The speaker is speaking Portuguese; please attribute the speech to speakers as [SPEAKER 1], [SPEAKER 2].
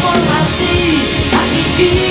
[SPEAKER 1] for assim, tá ridículo.